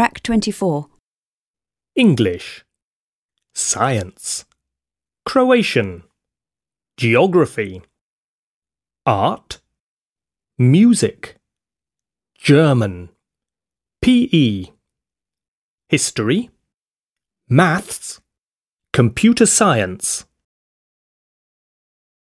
Track 24. English, Science, Croatian, Geography, Art, Music, German, PE, History, Maths, Computer Science.